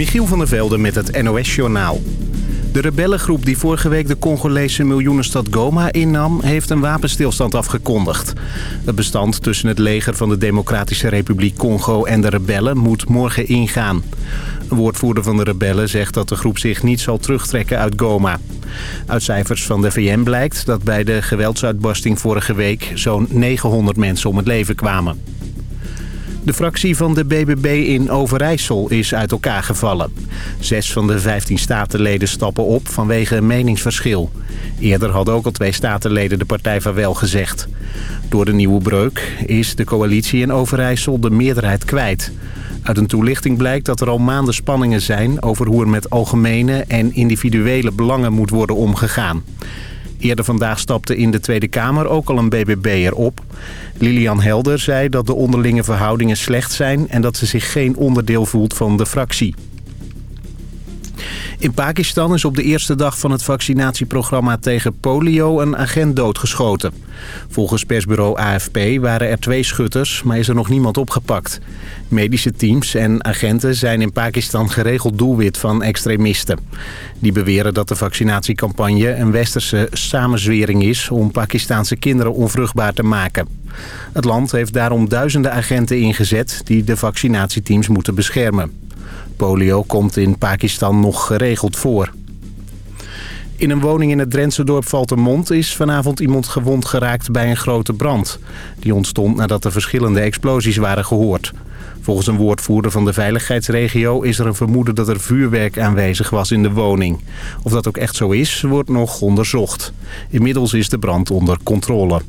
Michiel van der Velde met het NOS-journaal. De rebellengroep die vorige week de Congolese miljoenenstad Goma innam... heeft een wapenstilstand afgekondigd. Het bestand tussen het leger van de Democratische Republiek Congo en de rebellen moet morgen ingaan. Een woordvoerder van de rebellen zegt dat de groep zich niet zal terugtrekken uit Goma. Uit cijfers van de VN blijkt dat bij de geweldsuitbarsting vorige week... zo'n 900 mensen om het leven kwamen. De fractie van de BBB in Overijssel is uit elkaar gevallen. Zes van de 15 statenleden stappen op vanwege een meningsverschil. Eerder hadden ook al twee statenleden de partij van wel gezegd. Door de nieuwe breuk is de coalitie in Overijssel de meerderheid kwijt. Uit een toelichting blijkt dat er al maanden spanningen zijn... over hoe er met algemene en individuele belangen moet worden omgegaan. Eerder vandaag stapte in de Tweede Kamer ook al een BBB'er op. Lilian Helder zei dat de onderlinge verhoudingen slecht zijn... en dat ze zich geen onderdeel voelt van de fractie. In Pakistan is op de eerste dag van het vaccinatieprogramma tegen polio een agent doodgeschoten. Volgens persbureau AFP waren er twee schutters, maar is er nog niemand opgepakt. Medische teams en agenten zijn in Pakistan geregeld doelwit van extremisten. Die beweren dat de vaccinatiecampagne een westerse samenzwering is om Pakistanse kinderen onvruchtbaar te maken. Het land heeft daarom duizenden agenten ingezet die de vaccinatieteams moeten beschermen. Polio komt in Pakistan nog geregeld voor. In een woning in het Drentse dorp Valtermond is vanavond iemand gewond geraakt bij een grote brand. Die ontstond nadat er verschillende explosies waren gehoord. Volgens een woordvoerder van de veiligheidsregio is er een vermoeden dat er vuurwerk aanwezig was in de woning. Of dat ook echt zo is, wordt nog onderzocht. Inmiddels is de brand onder controle.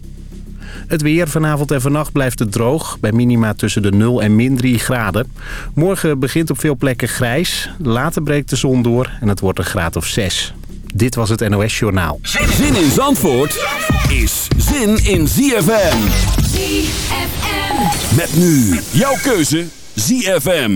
Het weer vanavond en vannacht blijft het droog. Bij minima tussen de 0 en min 3 graden. Morgen begint op veel plekken grijs. Later breekt de zon door en het wordt een graad of 6. Dit was het NOS Journaal. Zin in Zandvoort is zin in ZFM. ZFM. Met nu jouw keuze ZFM.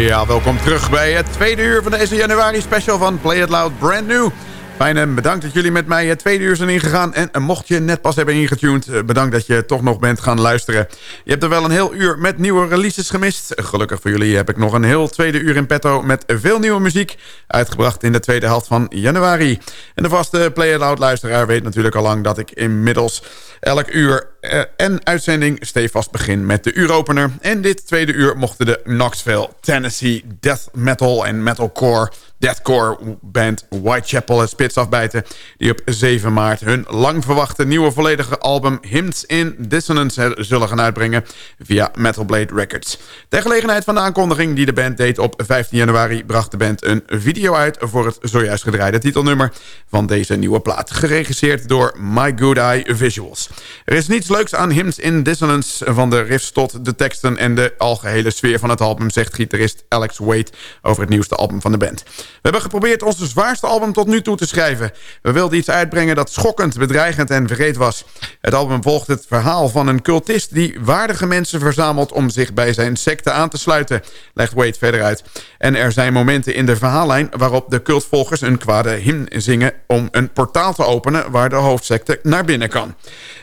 Ja, welkom terug bij het tweede uur van deze januari special van Play It Loud Brand New. Fijn bedankt dat jullie met mij het tweede uur zijn ingegaan. En mocht je net pas hebben ingetuned, eh, bedankt dat je toch nog bent gaan luisteren. Je hebt er wel een heel uur met nieuwe releases gemist. Gelukkig voor jullie heb ik nog een heel tweede uur in petto met veel nieuwe muziek. Uitgebracht in de tweede helft van januari. En de vaste Play Loud luisteraar weet natuurlijk al lang dat ik inmiddels elk uur en uitzending stevast begin met de uuropener. En dit tweede uur mochten de Knoxville, Tennessee death metal en metalcore deathcore band Whitechapel het spits afbijten... die op 7 maart hun lang verwachte nieuwe volledige album... Hymns in Dissonance zullen gaan uitbrengen via Metal Blade Records. Ter gelegenheid van de aankondiging die de band deed op 15 januari... bracht de band een video uit voor het zojuist gedraaide titelnummer... van deze nieuwe plaat, geregisseerd door My Good Eye Visuals. Er is niets leuks aan Hymns in Dissonance... van de riffs tot de teksten en de algehele sfeer van het album... zegt gitarist Alex Wade over het nieuwste album van de band. We hebben geprobeerd ons zwaarste album tot nu toe te schrijven. We wilden iets uitbrengen dat schokkend, bedreigend en vergeet was. Het album volgt het verhaal van een cultist... die waardige mensen verzamelt om zich bij zijn secte aan te sluiten... legt Wade verder uit. En er zijn momenten in de verhaallijn... waarop de cultvolgers een kwade hymn zingen... om een portaal te openen waar de hoofdsecte naar binnen kan.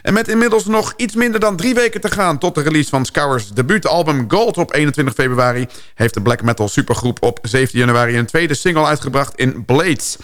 En met inmiddels nog iets minder dan drie weken te gaan... tot de release van Scour's debuutalbum Gold op 21 februari... heeft de black metal supergroep op 17 januari een tweede single uitgebracht in Blades.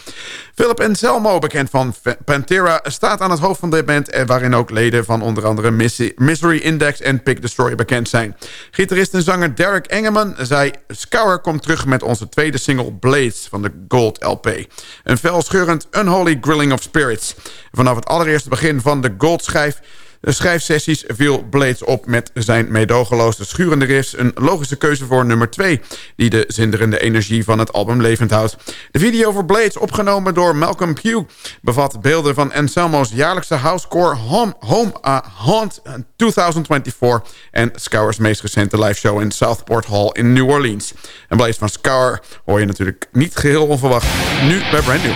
Philip Anselmo, bekend van Pantera, staat aan het hoofd van de band... waarin ook leden van onder andere Misery Index en Pick Destroy bekend zijn. Gitarist en zanger Derek Engeman zei... Scour komt terug met onze tweede single Blades van de Gold LP. Een felscheurend Unholy Grilling of Spirits. Vanaf het allereerste begin van de Gold schijf schrijfsessies viel Blades op met zijn meedogenloos schurende riffs... een logische keuze voor nummer 2... die de zinderende energie van het album levend houdt. De video voor Blades, opgenomen door Malcolm Pugh... bevat beelden van Anselmo's jaarlijkse housecore Home, Home Haunt 2024... en Scour's meest recente live show in Southport Hall in New Orleans. En Blades van Scour hoor je natuurlijk niet geheel onverwacht. Nu bij Brand New.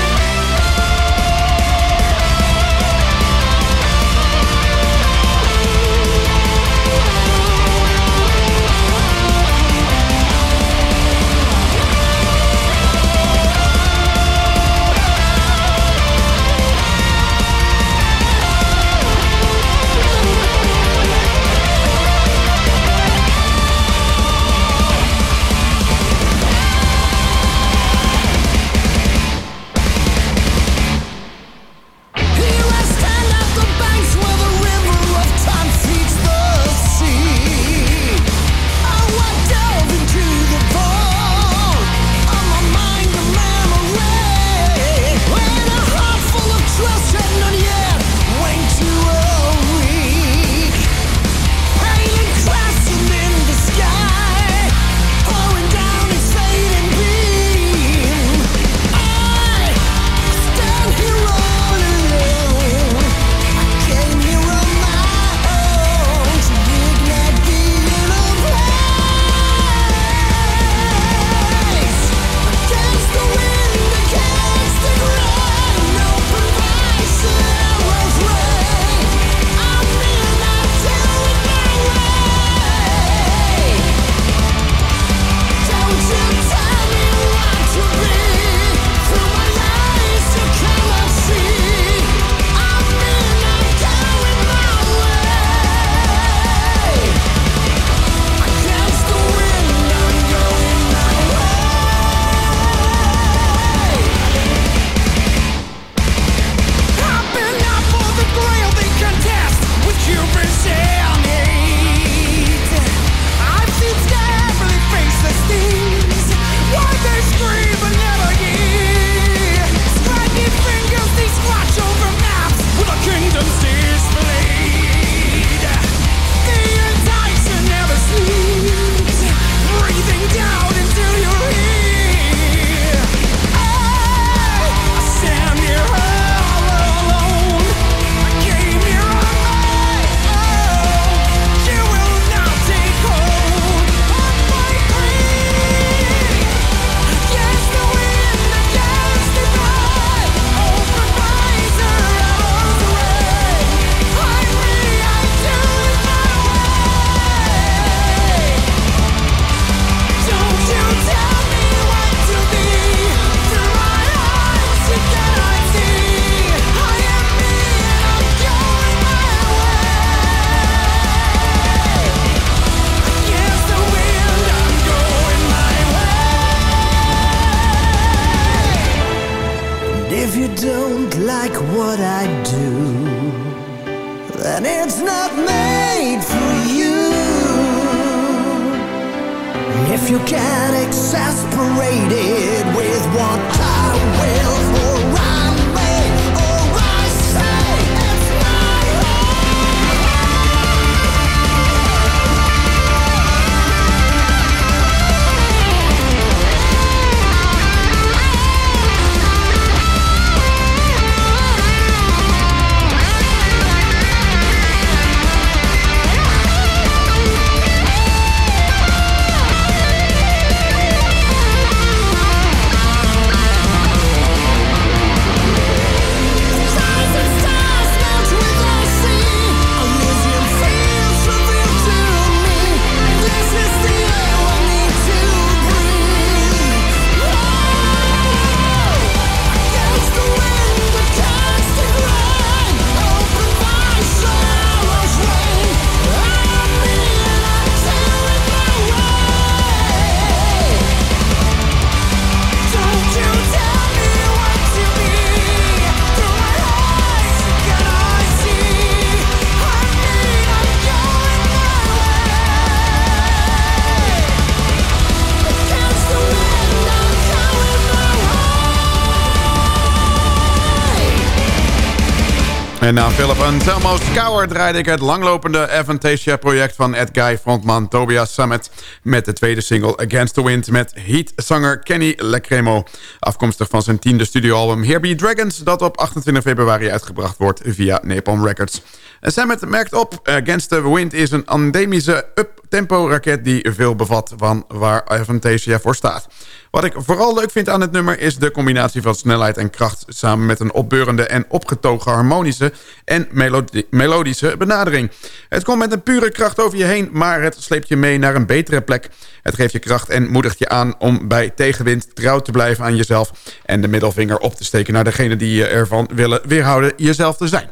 En na Philip Anselmo Scour draaide ik het langlopende Avantasia-project van Ed Guy frontman Tobias Summit met de tweede single Against the Wind met Heat-zanger Kenny Lecremo. Afkomstig van zijn tiende studioalbum Here Be Dragons dat op 28 februari uitgebracht wordt via Napalm Records. Summit merkt op, Against the Wind is een endemische up-tempo raket die veel bevat van waar Avantasia voor staat. Wat ik vooral leuk vind aan het nummer is de combinatie van snelheid en kracht... samen met een opbeurende en opgetogen harmonische en melodi- melodische benadering. Het komt met een pure kracht over je heen, maar het sleept je mee naar een betere plek. Het geeft je kracht en moedigt je aan om bij tegenwind trouw te blijven aan jezelf... en de middelvinger op te steken naar degene die je ervan willen weerhouden jezelf te zijn.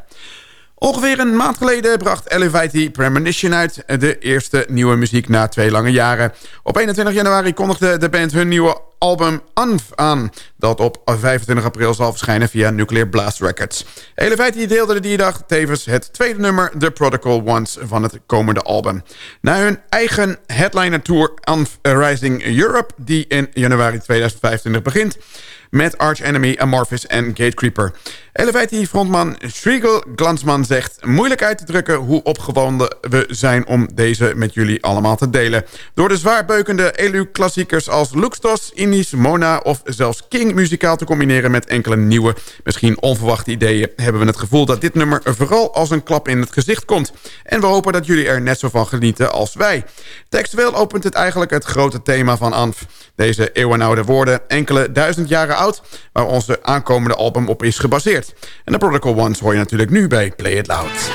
Ongeveer een maand geleden bracht Elevati Premonition uit. De eerste nieuwe muziek na twee lange jaren. Op 21 januari kondigde de band hun nieuwe album Unf aan. Dat op 25 april zal verschijnen via Nuclear Blast Records. Elevati deelde die dag tevens het tweede nummer... The Protocol Ones van het komende album. Na hun eigen headliner tour Unf Rising Europe... die in januari 2025 begint met Arch Enemy, Amorphis en Gatecreeper. Elevati frontman Striegel Glansman zegt... moeilijk uit te drukken hoe opgewonden we zijn om deze met jullie allemaal te delen. Door de zwaarbeukende Elu-klassiekers als Luxtos, Inis, Mona of zelfs King muzikaal te combineren met enkele nieuwe, misschien onverwachte ideeën... hebben we het gevoel dat dit nummer vooral als een klap in het gezicht komt. En we hopen dat jullie er net zo van genieten als wij. Textueel opent het eigenlijk het grote thema van Anf. Deze eeuwenoude woorden, enkele duizend jaren waar onze aankomende album op is gebaseerd. En de Protocol Ones hoor je natuurlijk nu bij Play It Loud.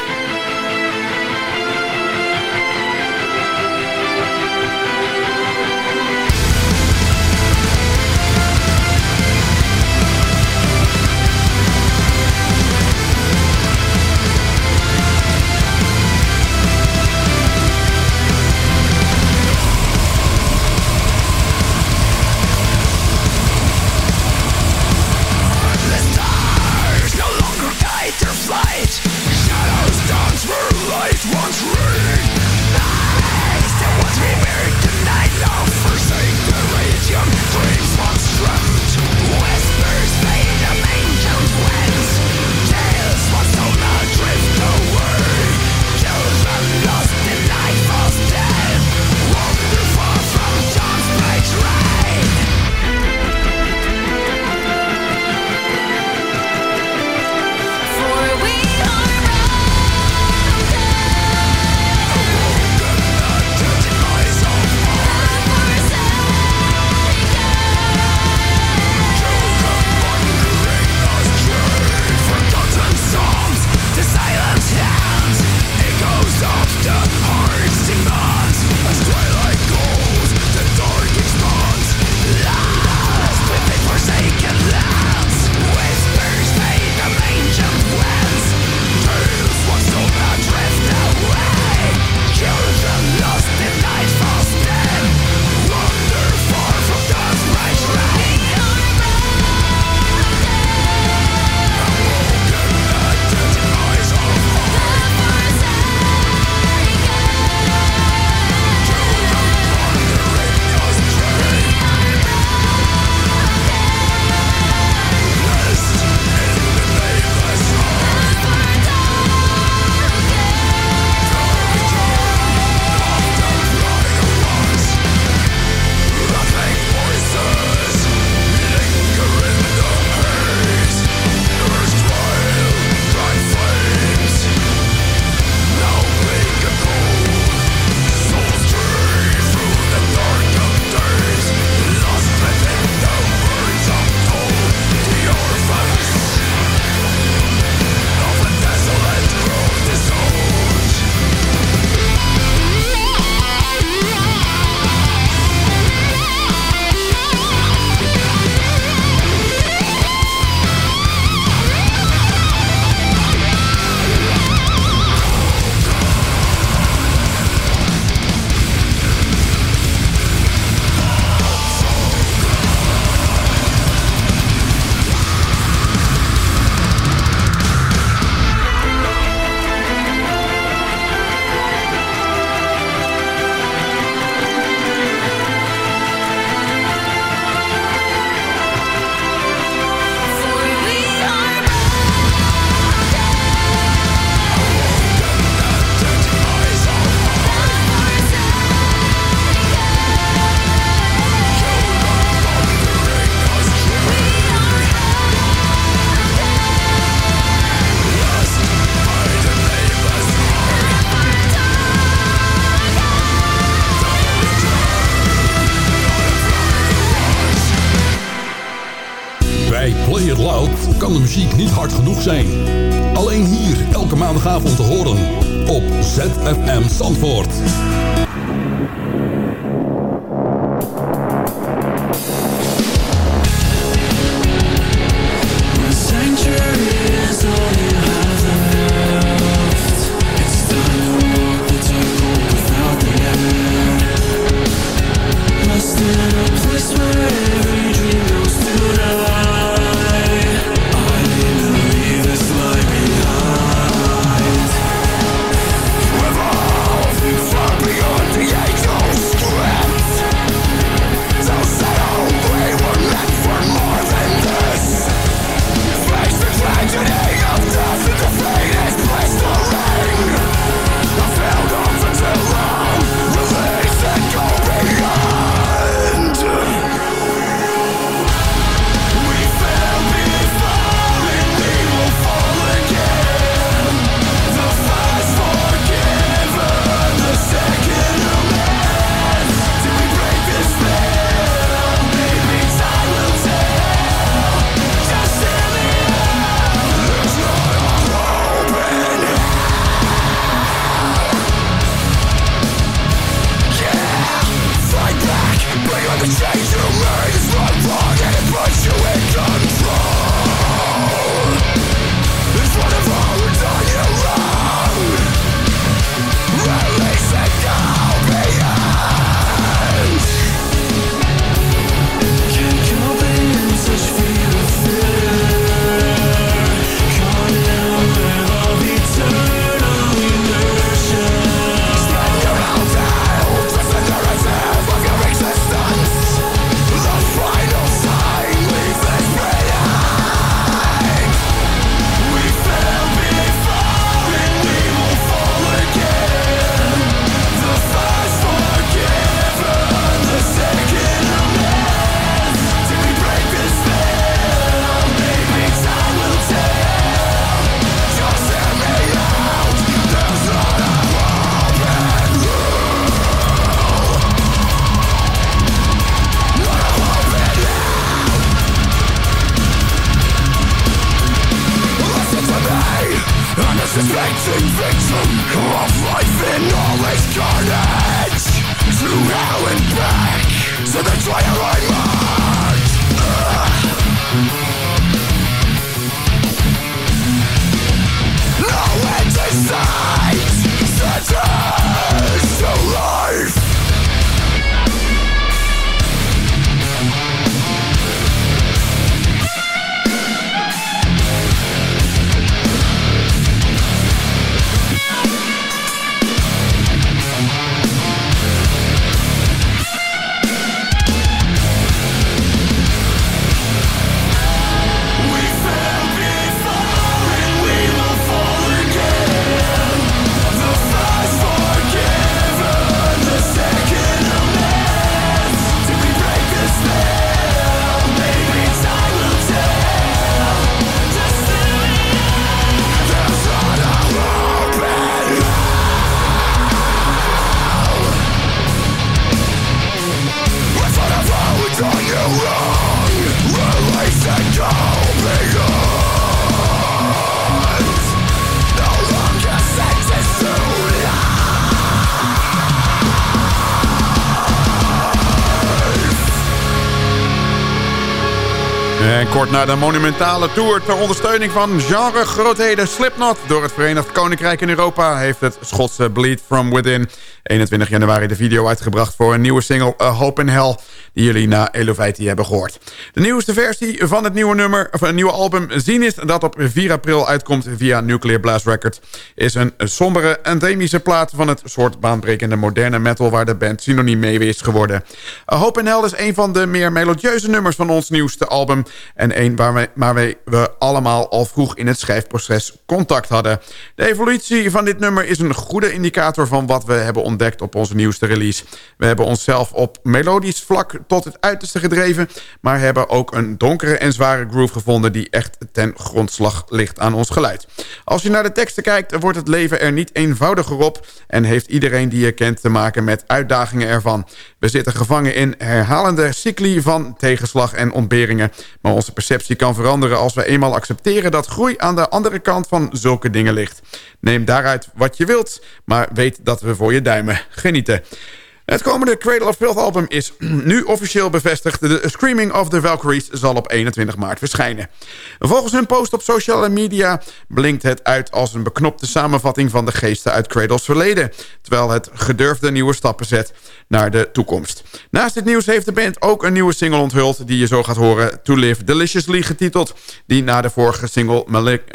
Kort na de monumentale tour ter ondersteuning van genre-grootheden Slipknot door het Verenigd Koninkrijk in Europa... heeft het Schotse Bleed From Within 21 januari de video uitgebracht voor een nieuwe single Hope in Hell... die jullie na Elovaiti hebben gehoord. De nieuwste versie van het nieuwe nummer, of een nieuwe album Zenith... dat op 4 april uitkomt via Nuclear Blast Records... is een sombere, endemische plaat van het soort baanbrekende moderne metal... waar de band synoniem mee is geworden. Hope in Hell is een van de meer melodieuze nummers van ons nieuwste album... en een waarmee we allemaal al vroeg in het schrijfproces contact hadden. De evolutie van dit nummer is een goede indicator van wat we hebben ontdekt op onze nieuwste release. We hebben onszelf op melodisch vlak tot het uiterste gedreven... maar hebben ook een donkere en zware groove gevonden... die echt ten grondslag ligt aan ons geluid. Als je naar de teksten kijkt, wordt het leven er niet eenvoudiger op... en heeft iedereen die je kent te maken met uitdagingen ervan. We zitten gevangen in herhalende cycli van tegenslag en ontberingen... maar onze perceptie kan veranderen als we eenmaal accepteren dat groei aan de andere kant van zulke dingen ligt. Neem daaruit wat je wilt, maar weet dat we voor je duimen genieten. Het komende Cradle of Filth album is nu officieel bevestigd. De Screaming of the Valkyries zal op 21 maart verschijnen. Volgens hun post op sociale media blinkt het uit als een beknopte samenvatting van de geesten uit Cradle's verleden. Terwijl het gedurfde nieuwe stappen zet naar de toekomst. Naast dit nieuws heeft de band ook een nieuwe single onthuld die je zo gaat horen. To Live Deliciously getiteld. Die na de vorige single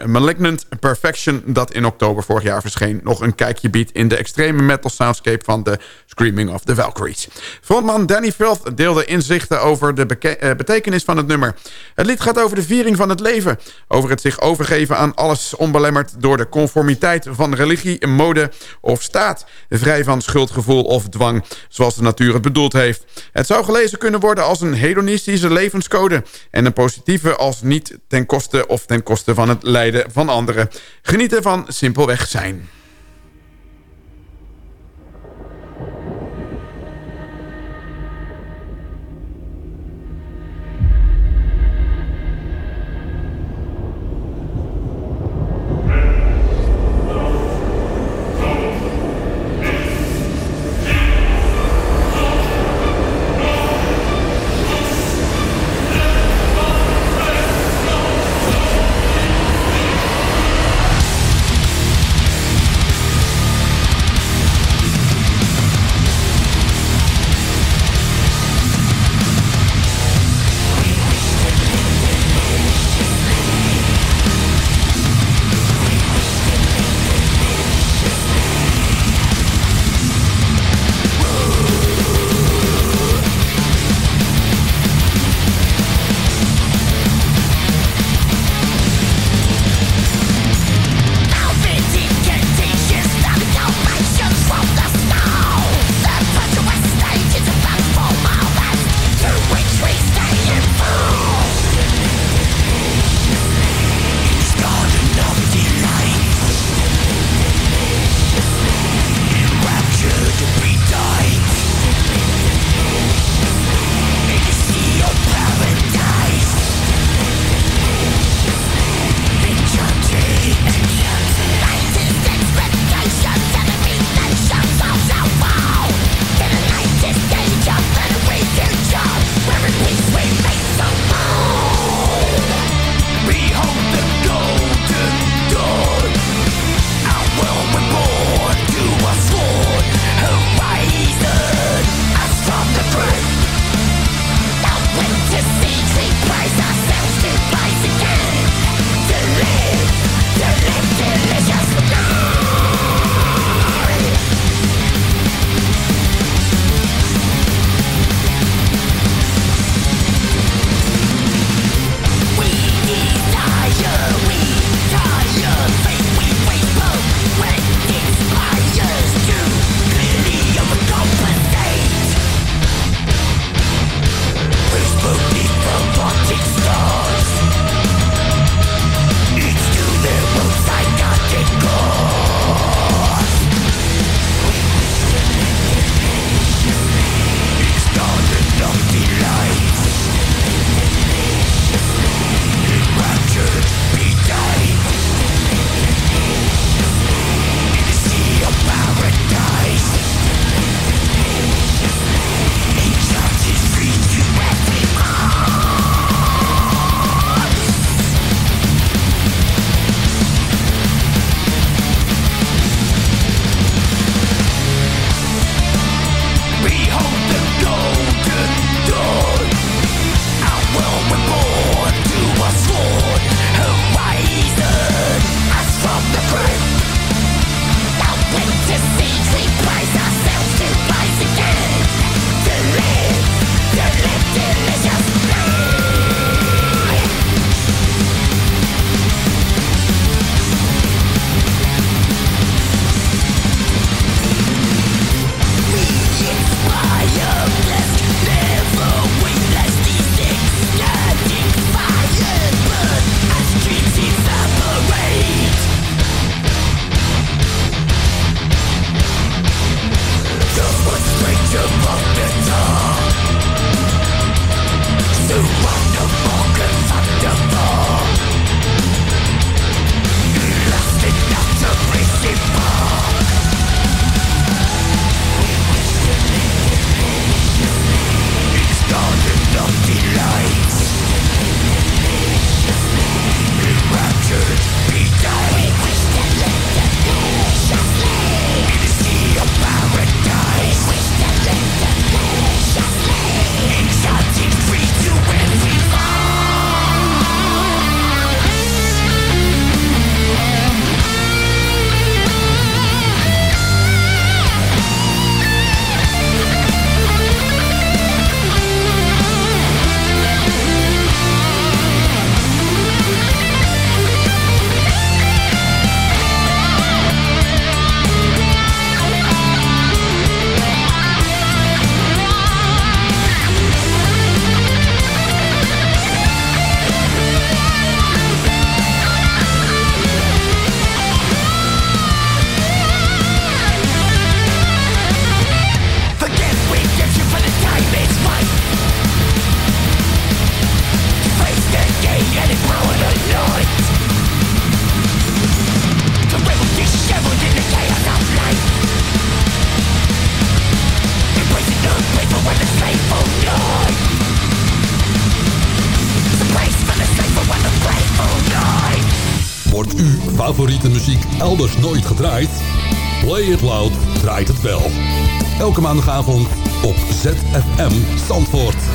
Malignant Perfection dat in oktober vorig jaar verscheen nog een kijkje biedt in de extreme metal soundscape van de Screaming of of Valkyries. Frontman Danny Filth deelde inzichten over de eh, betekenis van het nummer. Het lied gaat over de viering van het leven. Over het zich overgeven aan alles onbelemmerd door de conformiteit van religie, mode of staat. Vrij van schuldgevoel of dwang, zoals de natuur het bedoeld heeft. Het zou gelezen kunnen worden als een hedonistische levenscode. En een positieve als niet ten koste of ten koste van het lijden van anderen. Genieten van simpelweg zijn. Elke maandagavond op ZFM Zandvoort.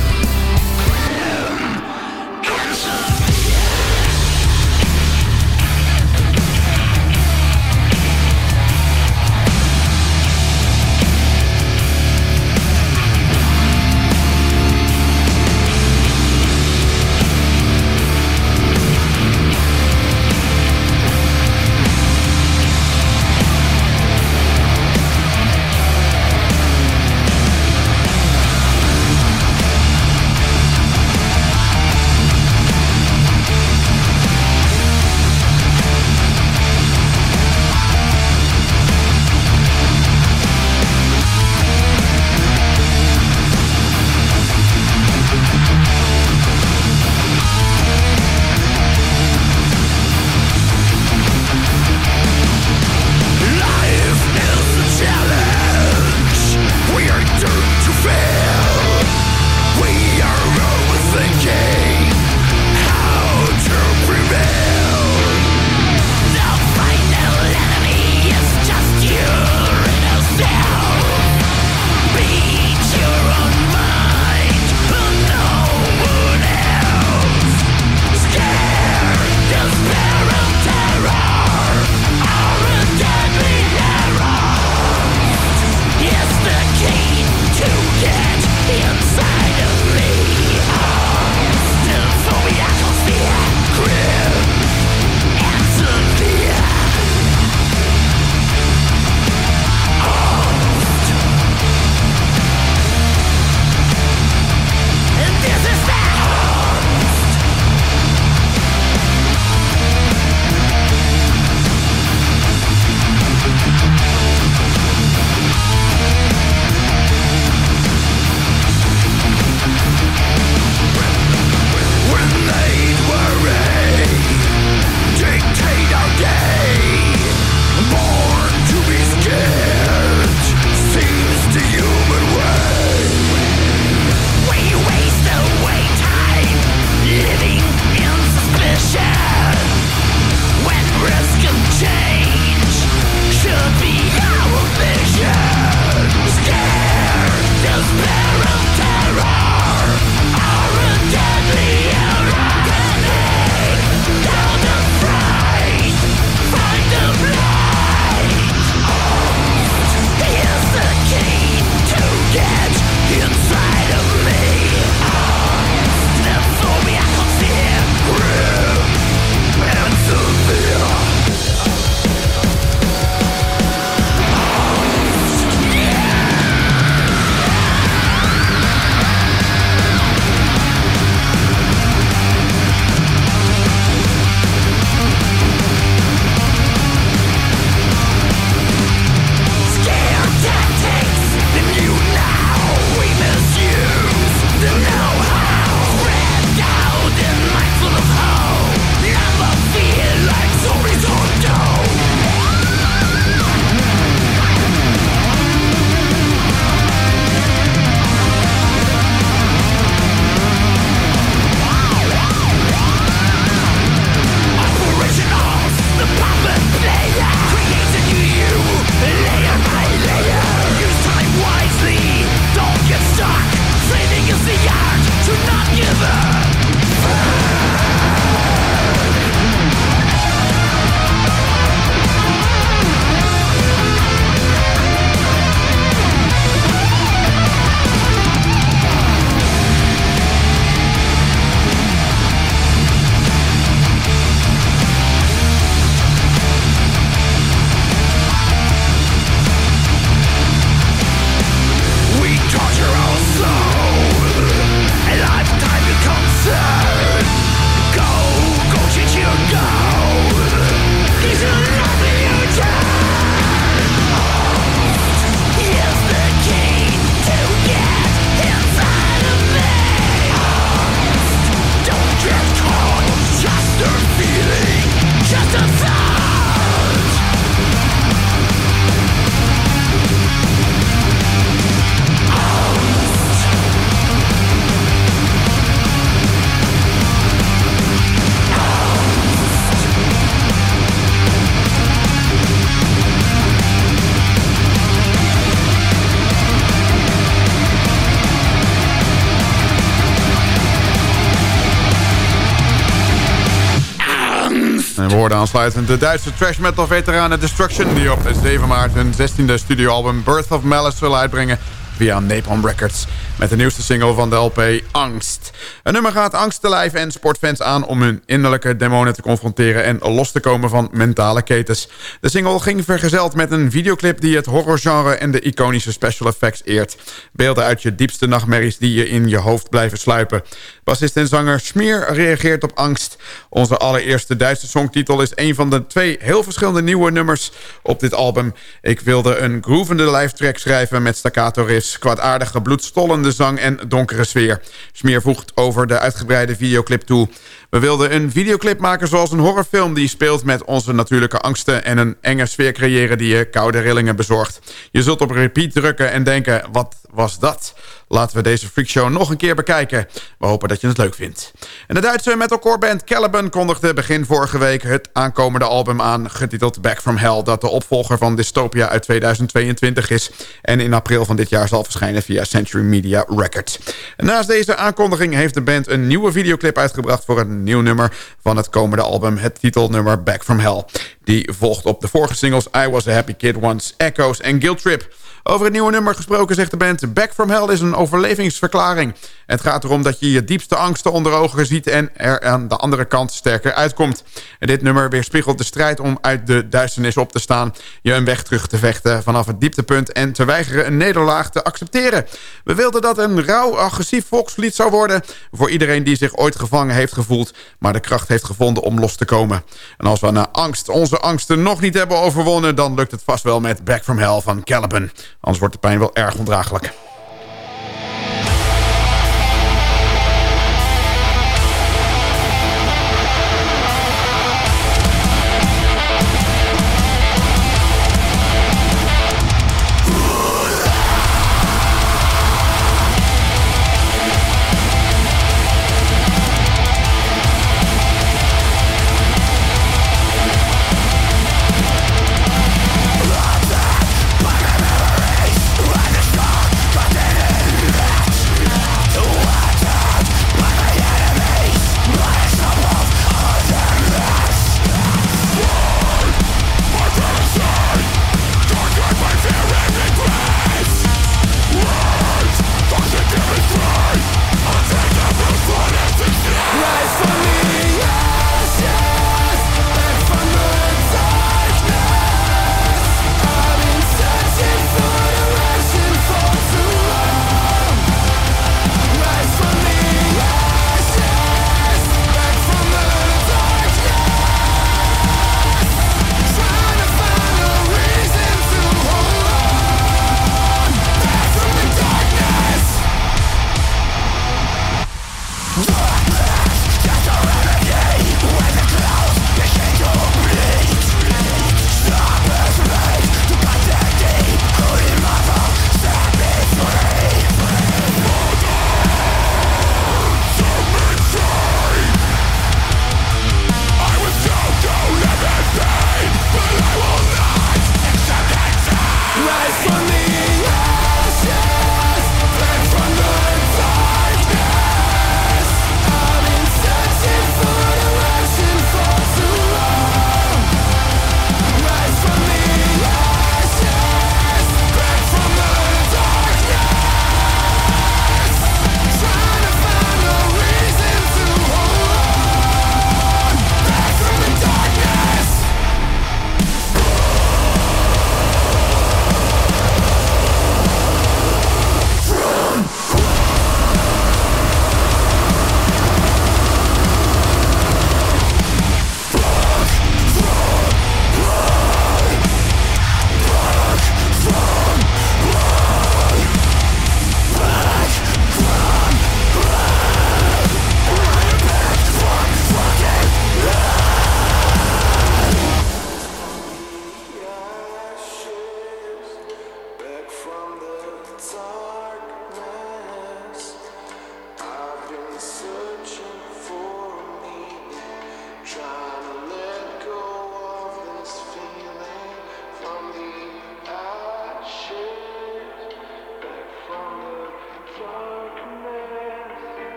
Aansluitend de Duitse trash metal veteranen Destruction... die op 7 maart hun 16e studioalbum Birth of Malice zullen uitbrengen via Napalm Records. Met de nieuwste single van de LP Angst. Een nummer gaat angst te lijf en sportfans aan om hun innerlijke demonen te confronteren en los te komen van mentale ketens. De single ging vergezeld met een videoclip die het horrorgenre en de iconische special effects eert. Beelden uit je diepste nachtmerries die je in je hoofd blijven sluipen. Bassist en zanger Smeer reageert op angst. Onze allereerste Duitse songtitel is een van de twee heel verschillende nieuwe nummers op dit album. Ik wilde een groovende live track schrijven met staccato riffs, kwaadaardige bloedstollende zang en donkere sfeer. Smeer voegt over de uitgebreide videoclip toe. We wilden een videoclip maken zoals een horrorfilm... die speelt met onze natuurlijke angsten... en een enge sfeer creëren die je koude rillingen bezorgt. Je zult op repeat drukken en denken, wat was dat? Laten we deze freakshow nog een keer bekijken. We hopen dat je het leuk vindt. En de Duitse metalcore band Caliban kondigde begin vorige week... het aankomende album aan, getiteld Back From Hell... dat de opvolger van Dystopia uit 2022 is... en in april van dit jaar zal verschijnen via Century Media Records. Naast deze aankondiging heeft de band een nieuwe videoclip uitgebracht... voor een nieuw nummer van het komende album, het titelnummer Back From Hell. Die volgt op de vorige singles I Was A Happy Kid Once, Echoes en Guilt Trip... Over het nieuwe nummer gesproken zegt de band... Back from Hell is een overlevingsverklaring. Het gaat erom dat je je diepste angsten onder ogen ziet... en er aan de andere kant sterker uitkomt. En dit nummer weerspiegelt de strijd om uit de duisternis op te staan... je een weg terug te vechten vanaf het dieptepunt... en te weigeren een nederlaag te accepteren. We wilden dat een rauw, agressief volkslied zou worden... voor iedereen die zich ooit gevangen heeft gevoeld... maar de kracht heeft gevonden om los te komen. En als we na angst onze angsten nog niet hebben overwonnen... dan lukt het vast wel met Back from Hell van Caliban. Anders wordt de pijn wel erg ondraaglijk.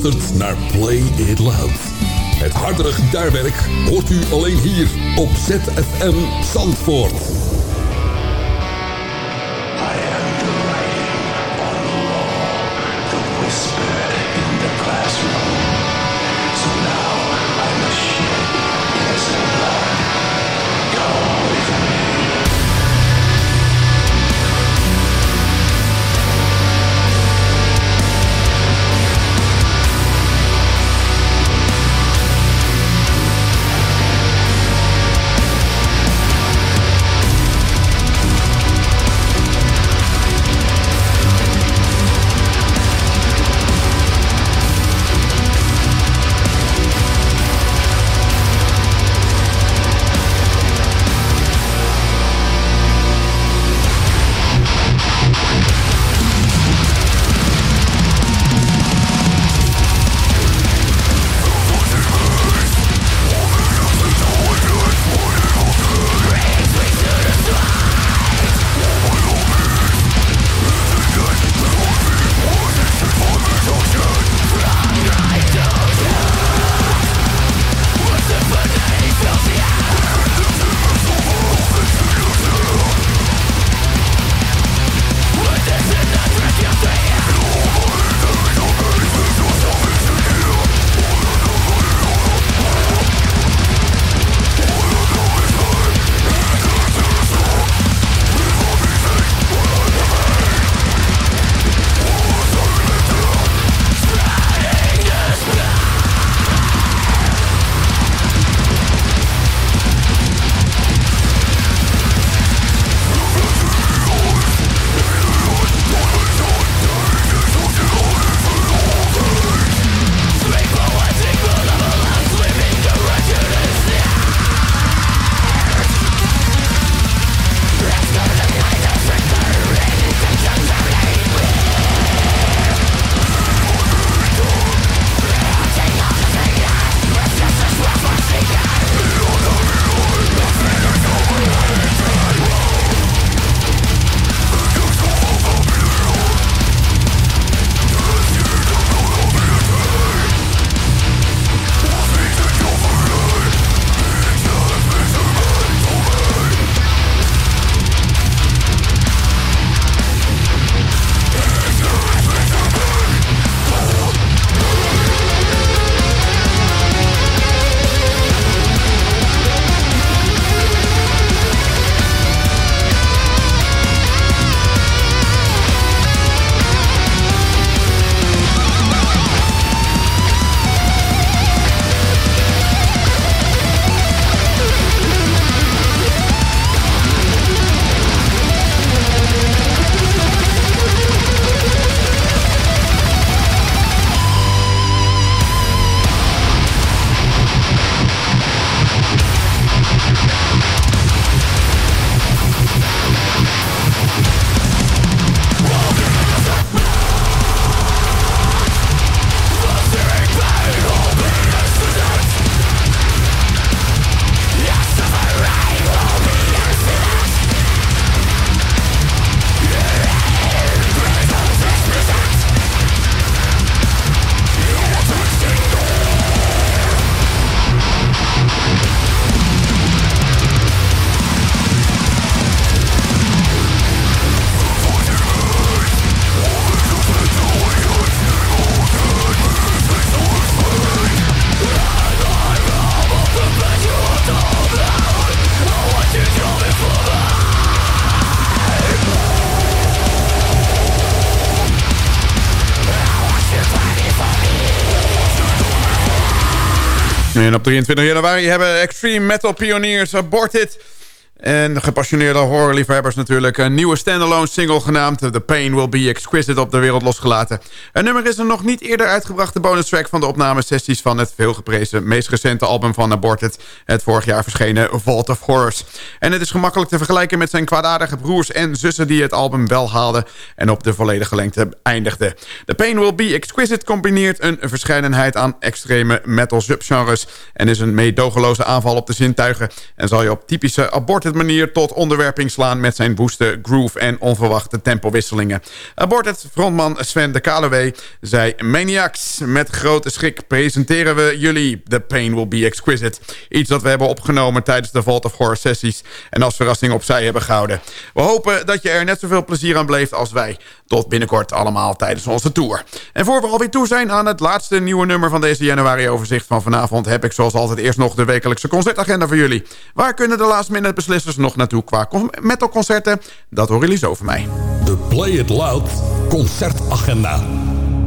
Luistert naar Play It Loud. Het hardere gitaarwerk hoort u alleen hier op ZFM Zandvoort. Op 23 januari. Hebben Extreme Metal Pioneers Aborted... En gepassioneerde horrorliefhebbers natuurlijk een nieuwe standalone single genaamd The Pain Will Be Exquisite op de wereld losgelaten. Een nummer is een nog niet eerder uitgebrachte bonus track van de opnamesessies van het veelgeprezen meest recente album van Aborted, het vorig jaar verschenen Vault of Horrors. En het is gemakkelijk te vergelijken met zijn kwaadaardige broers en zussen die het album wel haalden en op de volledige lengte eindigden. The Pain Will Be Exquisite combineert een verscheidenheid aan extreme metal subgenres en is een meedogenloze aanval op de zintuigen en zal je op typische Aborted het manier tot onderwerping slaan... met zijn woeste groove en onverwachte tempowisselingen. Aborted frontman Sven de Kalewee zei... Maniacs, met grote schrik presenteren we jullie The Pain Will Be Exquisite. Iets dat we hebben opgenomen tijdens de Vault of Horror sessies... en als verrassing opzij hebben gehouden. We hopen dat je er net zoveel plezier aan beleeft als wij. Tot binnenkort allemaal tijdens onze tour. En voor we alweer toe zijn aan het laatste nieuwe nummer van deze januari-overzicht van vanavond... heb ik zoals altijd eerst nog de wekelijkse concertagenda voor jullie. Waar kunnen de last minute beslissers nog naartoe qua metalconcerten? Dat horen jullie zo van mij. De Play It Loud concertagenda.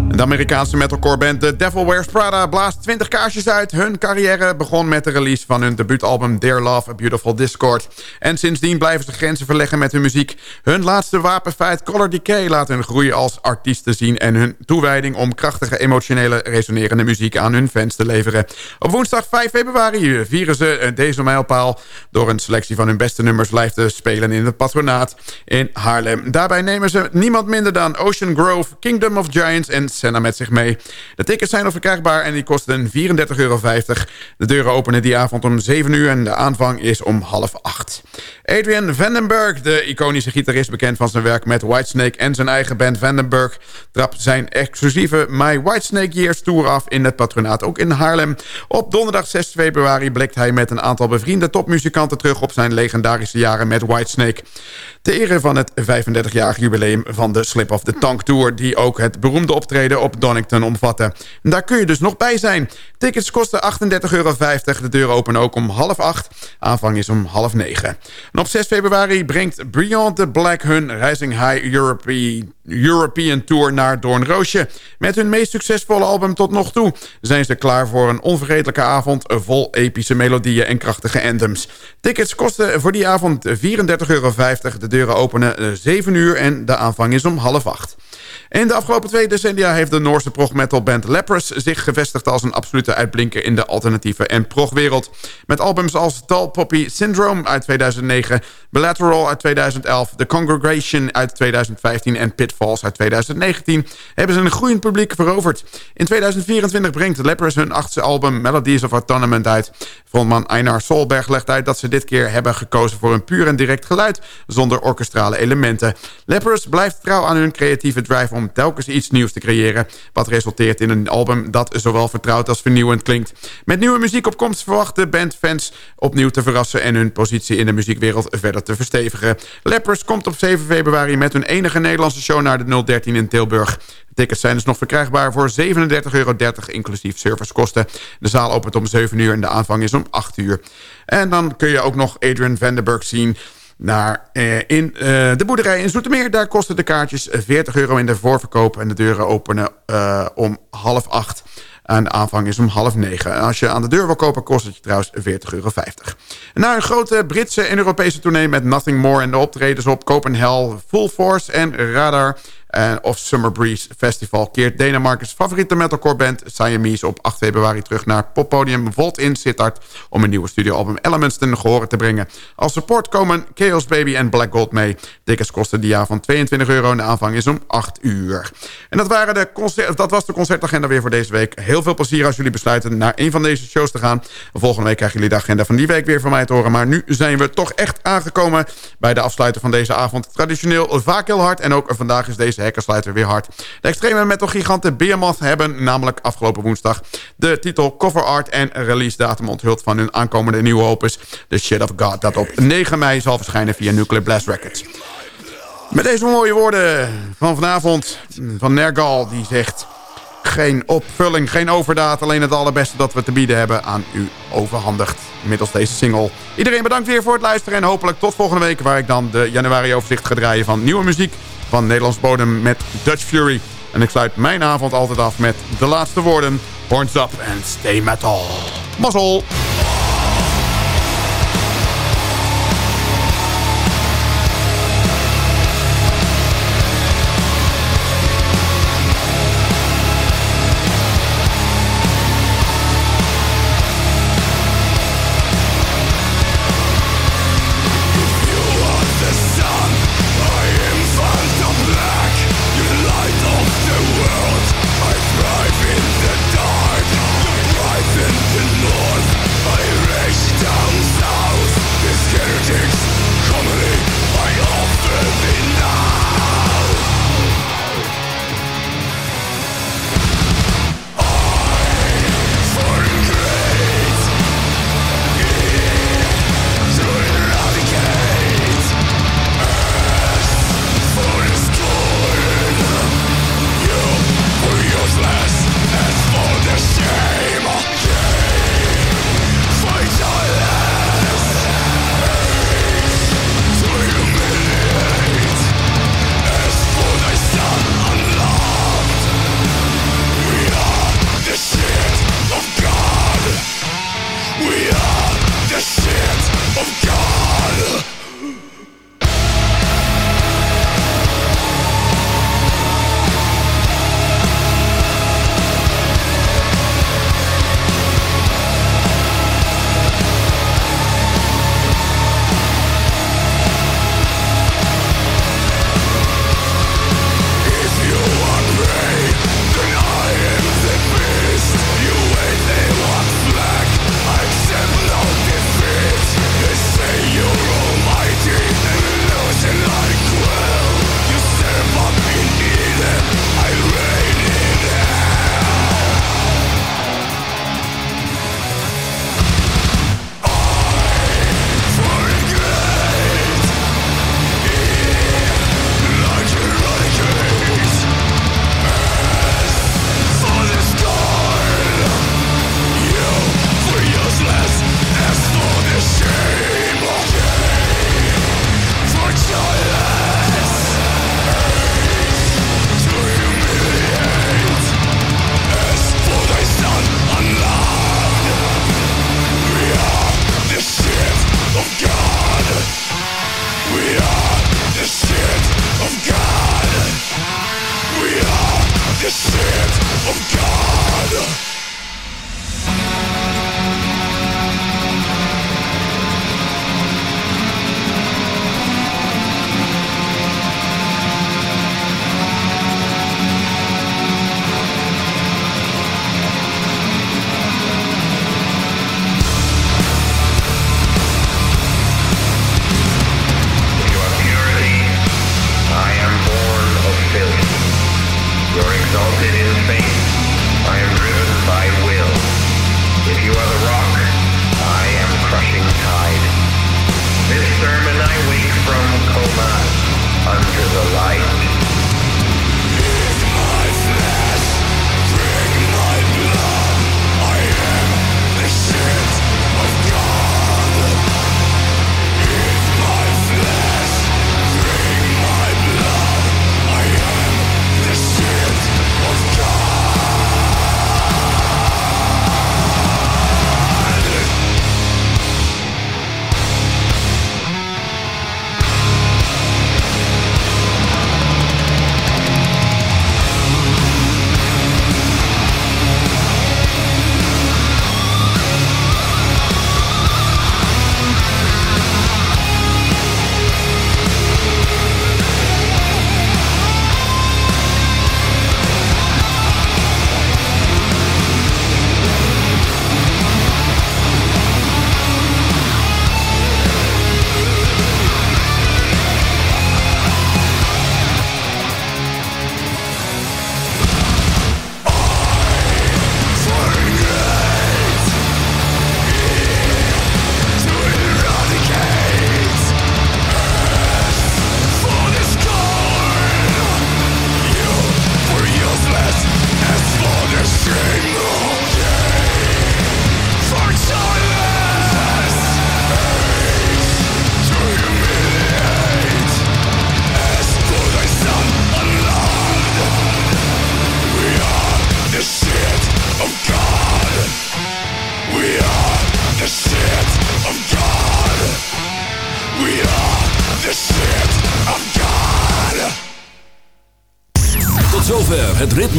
De Amerikaanse metalcore band The Devil Wears Prada blaast 20 kaarsjes uit. Hun carrière begon met de release van hun debuutalbum Dear Love, A Beautiful Discord. En sindsdien blijven ze grenzen verleggen met hun muziek. Hun laatste wapenfeit Color Decay laat hun groei als artiesten zien... en hun toewijding om krachtige, emotionele, resonerende muziek aan hun fans te leveren. Op woensdag 5 februari vieren ze deze mijlpaal... door een selectie van hun beste nummers live te spelen in het patronaat in Haarlem. Daarbij nemen ze niemand minder dan Ocean Grove, Kingdom of Giants en Senna met zich mee. De tickets zijn nog verkrijgbaar en die kosten 34,50 euro. De deuren openen die avond om 7 uur en de aanvang is om half 8. Adrian Vandenberg, de iconische gitarist bekend van zijn werk met Whitesnake... en zijn eigen band Vandenberg, trapt zijn exclusieve My Whitesnake Years Tour af in het patronaat, ook in Haarlem. Op donderdag 6 februari blikt hij met een aantal bevriende topmuzikanten terug... op zijn legendarische jaren met Whitesnake. Te ere van het 35-jarig jubileum van de Slip of the Tank Tour... die ook het beroemde optreden op Donington omvatte. Daar kun je dus nog bij zijn. Tickets kosten 38,50 euro. De deuren openen ook om half acht. Aanvang is om half negen. En op 6 februari brengt Beyond the Black hun Rising High European, European Tour naar Doornroosje. Met hun meest succesvolle album tot nog toe... zijn ze klaar voor een onvergetelijke avond... vol epische melodieën en krachtige anthems. Tickets kosten voor die avond 34,50 euro. De deuren openen 7 uur en de aanvang is om half acht. In de afgelopen twee decennia heeft de Noorse prog-metal band Leprous... zich gevestigd als een absolute uitblinker in de alternatieve en progwereld. Met albums als Tall Poppy Syndrome uit 2009... Bilateral uit 2011, The Congregation uit 2015 en Pitfalls uit 2019... hebben ze een groeiend publiek veroverd. In 2024 brengt Leprous hun achtste album Melodies of Atonement uit. Frontman Einar Solberg legt uit dat ze dit keer hebben gekozen... voor een puur en direct geluid zonder orkestrale elementen. Leprous blijft trouw aan hun creatieve drive om telkens iets nieuws te creëren... wat resulteert in een album dat zowel vertrouwd als vernieuwend klinkt. Met nieuwe muziek op komst verwacht de band fans opnieuw te verrassen... en hun positie in de muziekwereld verder te verstevigen. Leppers komt op 7 februari met hun enige Nederlandse show naar de 013 in Tilburg. Tickets zijn dus nog verkrijgbaar voor 37,30 euro, inclusief servicekosten. De zaal opent om 7 uur en de aanvang is om 8 uur. En dan kun je ook nog Adrian Vandenberg zien naar, eh, in eh, de boerderij in Zoetermeer. Daar kosten de kaartjes 40 euro in de voorverkoop... en de deuren openen uh, om half acht. En de aanvang is om half negen. En als je aan de deur wil kopen, kost het je trouwens 40,50 euro. Na een grote Britse en Europese tournee met Nothing More... en de optredens op Copenhagen, Full Force en Radar... Of Summer Breeze Festival keert Denemarkens favoriete metalcore band Siamese op 8 februari terug naar poppodium Volt in Sittard om een nieuwe studioalbum Elements ten gehore te brengen. Als support komen Chaos Baby en Black Gold mee. Tickets kosten die jaar van 22 euro en de aanvang is om 8 uur. En dat, waren de dat was de concertagenda weer voor deze week. Heel veel plezier als jullie besluiten naar een van deze shows te gaan. Volgende week krijgen jullie de agenda van die week weer van mij te horen. Maar nu zijn we toch echt aangekomen bij de afsluiter van deze avond. Traditioneel vaak heel hard en ook vandaag is deze hekkensluiter weer hard. De extreme metal giganten Behemoth hebben namelijk afgelopen woensdag... de titel cover art en release datum onthuld van hun aankomende nieuwe opus... The Shit of God, dat op 9 mei zal verschijnen via Nuclear Blast Records. Met deze mooie woorden van vanavond van Nergal, die zegt... Geen opvulling, geen overdaad, alleen het allerbeste dat we te bieden hebben aan u overhandigd middels deze single. Iedereen bedankt weer voor het luisteren en hopelijk tot volgende week... waar ik dan de januari overzicht ga draaien van nieuwe muziek van Nederlands bodem met Dutch Fury. En ik sluit mijn avond altijd af met de laatste woorden. Horns up and stay metal. Mazzel!